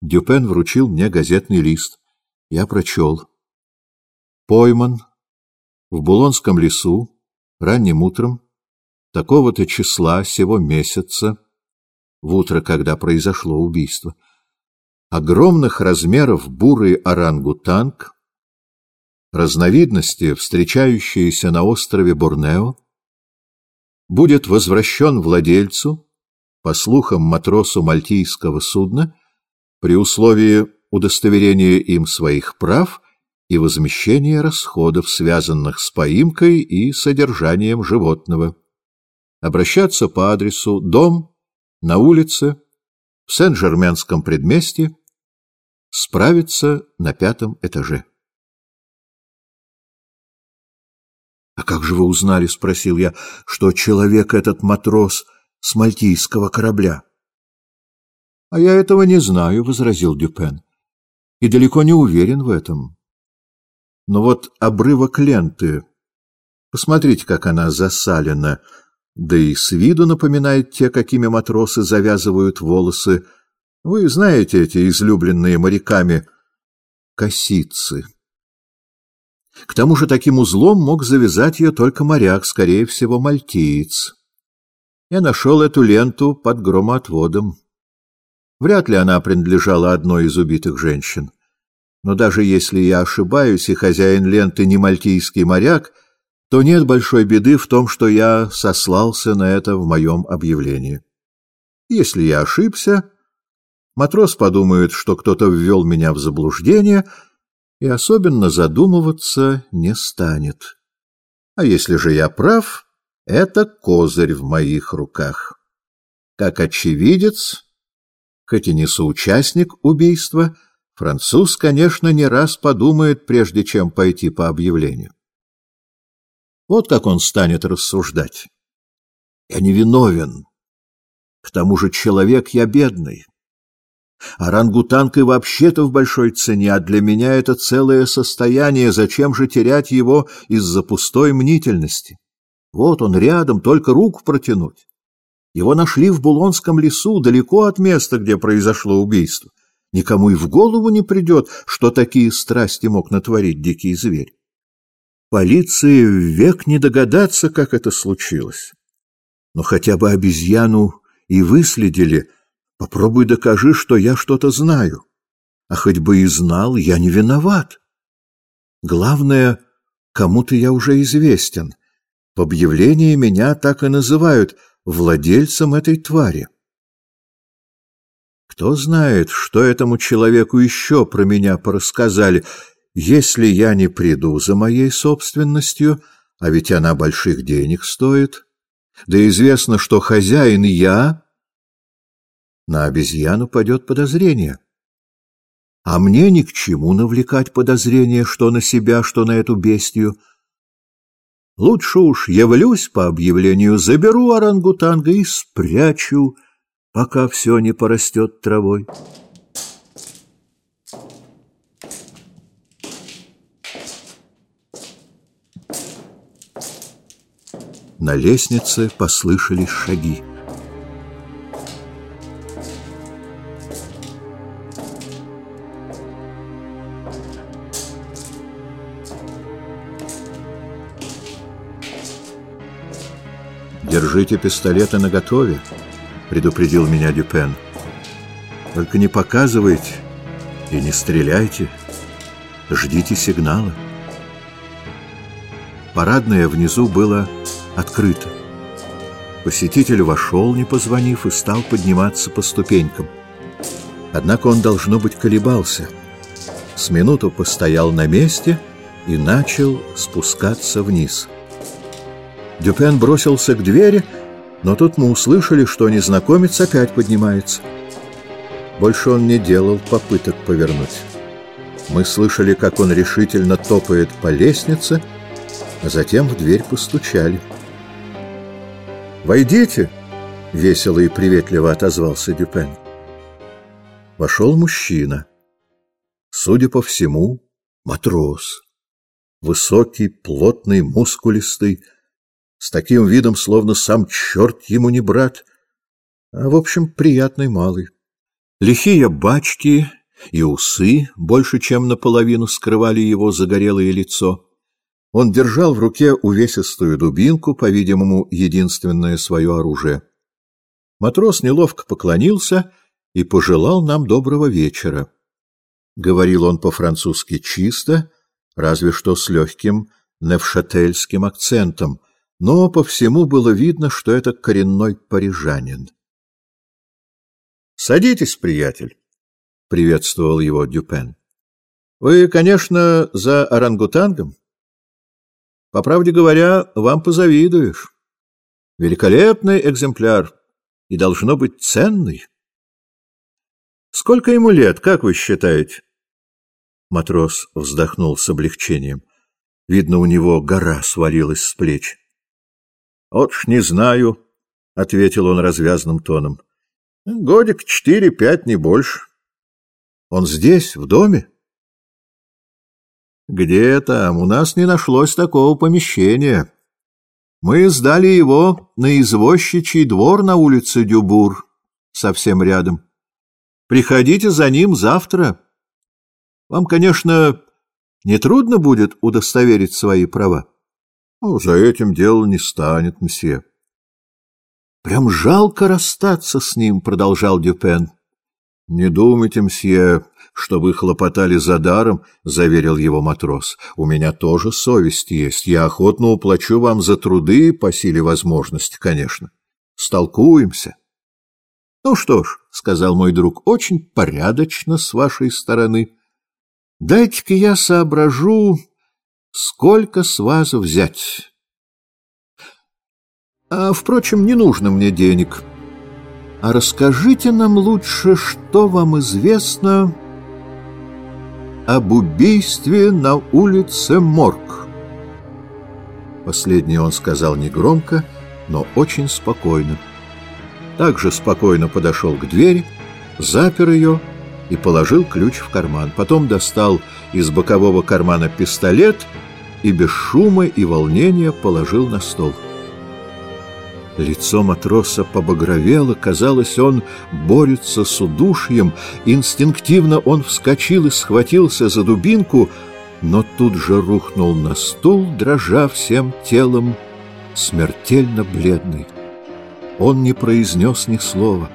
Дюпен вручил мне газетный лист. Я прочел. Пойман в Булонском лесу ранним утром такого-то числа сего месяца, в утро, когда произошло убийство, огромных размеров бурый орангутанг, разновидности, встречающиеся на острове Борнео, будет возвращен владельцу, по слухам матросу мальтийского судна, при условии удостоверения им своих прав и возмещения расходов, связанных с поимкой и содержанием животного. Обращаться по адресу дом на улице в Сен-Жерменском предместье, справиться на пятом этаже. «А как же вы узнали, — спросил я, — что человек этот матрос с мальтийского корабля?» «А я этого не знаю, — возразил Дюпен, — и далеко не уверен в этом. Но вот обрывок ленты, посмотрите, как она засалена, да и с виду напоминает те, какими матросы завязывают волосы. Вы знаете эти излюбленные моряками косицы». К тому же таким узлом мог завязать ее только моряк, скорее всего, мальтиец. Я нашел эту ленту под громоотводом. Вряд ли она принадлежала одной из убитых женщин. Но даже если я ошибаюсь, и хозяин ленты не мальтийский моряк, то нет большой беды в том, что я сослался на это в моем объявлении. Если я ошибся, матрос подумает, что кто-то ввел меня в заблуждение — и особенно задумываться не станет. А если же я прав, это козырь в моих руках. Как очевидец, хоть и не соучастник убийства, француз, конечно, не раз подумает, прежде чем пойти по объявлению. Вот как он станет рассуждать. Я не виновен. К тому же человек я бедный. Орангутанг и вообще-то в большой цене, а для меня это целое состояние, зачем же терять его из-за пустой мнительности? Вот он рядом, только руку протянуть. Его нашли в Булонском лесу, далеко от места, где произошло убийство. Никому и в голову не придет, что такие страсти мог натворить дикий зверь. Полиции век не догадаться, как это случилось. Но хотя бы обезьяну и выследили — Попробуй докажи, что я что-то знаю. А хоть бы и знал, я не виноват. Главное, кому-то я уже известен. В объявлении меня так и называют владельцем этой твари. Кто знает, что этому человеку еще про меня порассказали, если я не приду за моей собственностью, а ведь она больших денег стоит. Да известно, что хозяин я, на обезьяну падет подозрение. А мне ни к чему навлекать подозрение, что на себя, что на эту бестию. Лучше уж явлюсь по объявлению, заберу орангутанга и спрячу, пока все не порастет травой. На лестнице послышались шаги. «Держите пистолеты наготове», — предупредил меня Дюпен. «Только не показывайте и не стреляйте. Ждите сигнала». Парадное внизу было открыто. Посетитель вошел, не позвонив, и стал подниматься по ступенькам. Однако он, должно быть, колебался. С минуту постоял на месте и начал спускаться вниз. Дюпен бросился к двери, но тут мы услышали, что незнакомец опять поднимается. Больше он не делал попыток повернуть. Мы слышали, как он решительно топает по лестнице, а затем в дверь постучали. «Войдите!» — весело и приветливо отозвался Дюпен. Вошел мужчина. Судя по всему, матрос. Высокий, плотный, мускулистый, с таким видом, словно сам черт ему не брат, а, в общем, приятный малый. Лихие бачки и усы больше чем наполовину скрывали его загорелое лицо. Он держал в руке увесистую дубинку, по-видимому, единственное свое оружие. Матрос неловко поклонился и пожелал нам доброго вечера. Говорил он по-французски чисто, разве что с легким невшательским акцентом, но по всему было видно, что это коренной парижанин. «Садитесь, приятель», — приветствовал его Дюпен. «Вы, конечно, за орангутангом?» По правде говоря, вам позавидуешь. Великолепный экземпляр и должно быть ценный. Сколько ему лет, как вы считаете? Матрос вздохнул с облегчением. Видно, у него гора свалилась с плеч. — Вот ж не знаю, — ответил он развязным тоном. — Годик четыре-пять, не больше. — Он здесь, в доме? — где там? У нас не нашлось такого помещения. Мы сдали его на извозчичий двор на улице Дюбур, совсем рядом. Приходите за ним завтра. Вам, конечно, не трудно будет удостоверить свои права. Ну, за этим дело не станет, мсье. Прям жалко расстаться с ним, продолжал Дюпен. Не думайте, мсье, что вы хлопотали за даром, — заверил его матрос. — У меня тоже совесть есть. Я охотно уплачу вам за труды, по силе возможности, конечно. Столкуемся. — Ну что ж, — сказал мой друг, — очень порядочно с вашей стороны. Дайте-ка я соображу, сколько с вас взять. А, впрочем, не нужно мне денег. А расскажите нам лучше, что вам известно об убийстве на улице Морг. Последнее он сказал негромко, но очень спокойно. Также спокойно подошел к двери, запер ее и положил ключ в карман. Потом достал из бокового кармана пистолет и без шума и волнения положил на стол. Лицо матроса побагровело, казалось, он борется с удушьем. Инстинктивно он вскочил и схватился за дубинку, но тут же рухнул на стул, дрожа всем телом, смертельно бледный. Он не произнес ни слова.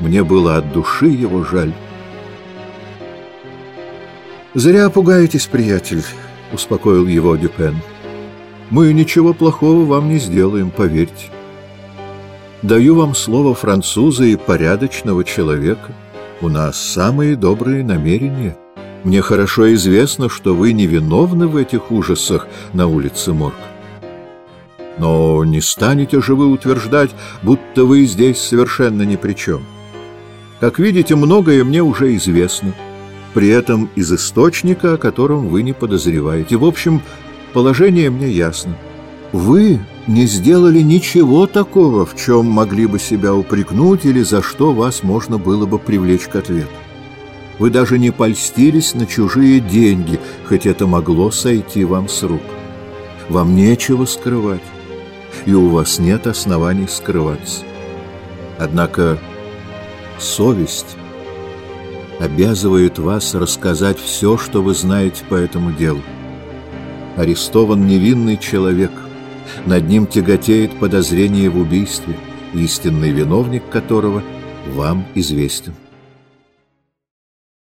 Мне было от души его жаль. «Зря пугаетесь, приятель», — успокоил его Дюпен. «Мы ничего плохого вам не сделаем, поверьте». Даю вам слово француза и порядочного человека. У нас самые добрые намерения. Мне хорошо известно, что вы невиновны в этих ужасах на улице Морг. Но не станете же вы утверждать, будто вы здесь совершенно ни при чем. Как видите, многое мне уже известно, при этом из источника, о котором вы не подозреваете. В общем, положение мне ясно. Вы не сделали ничего такого, в чем могли бы себя упрекнуть или за что вас можно было бы привлечь к ответу. Вы даже не польстились на чужие деньги, хоть это могло сойти вам с рук. Вам нечего скрывать, и у вас нет оснований скрываться. Однако совесть обязывает вас рассказать все, что вы знаете по этому делу. Арестован невинный человек – над ним тяготеет подозрение в убийстве, истинный виновник которого вам известен.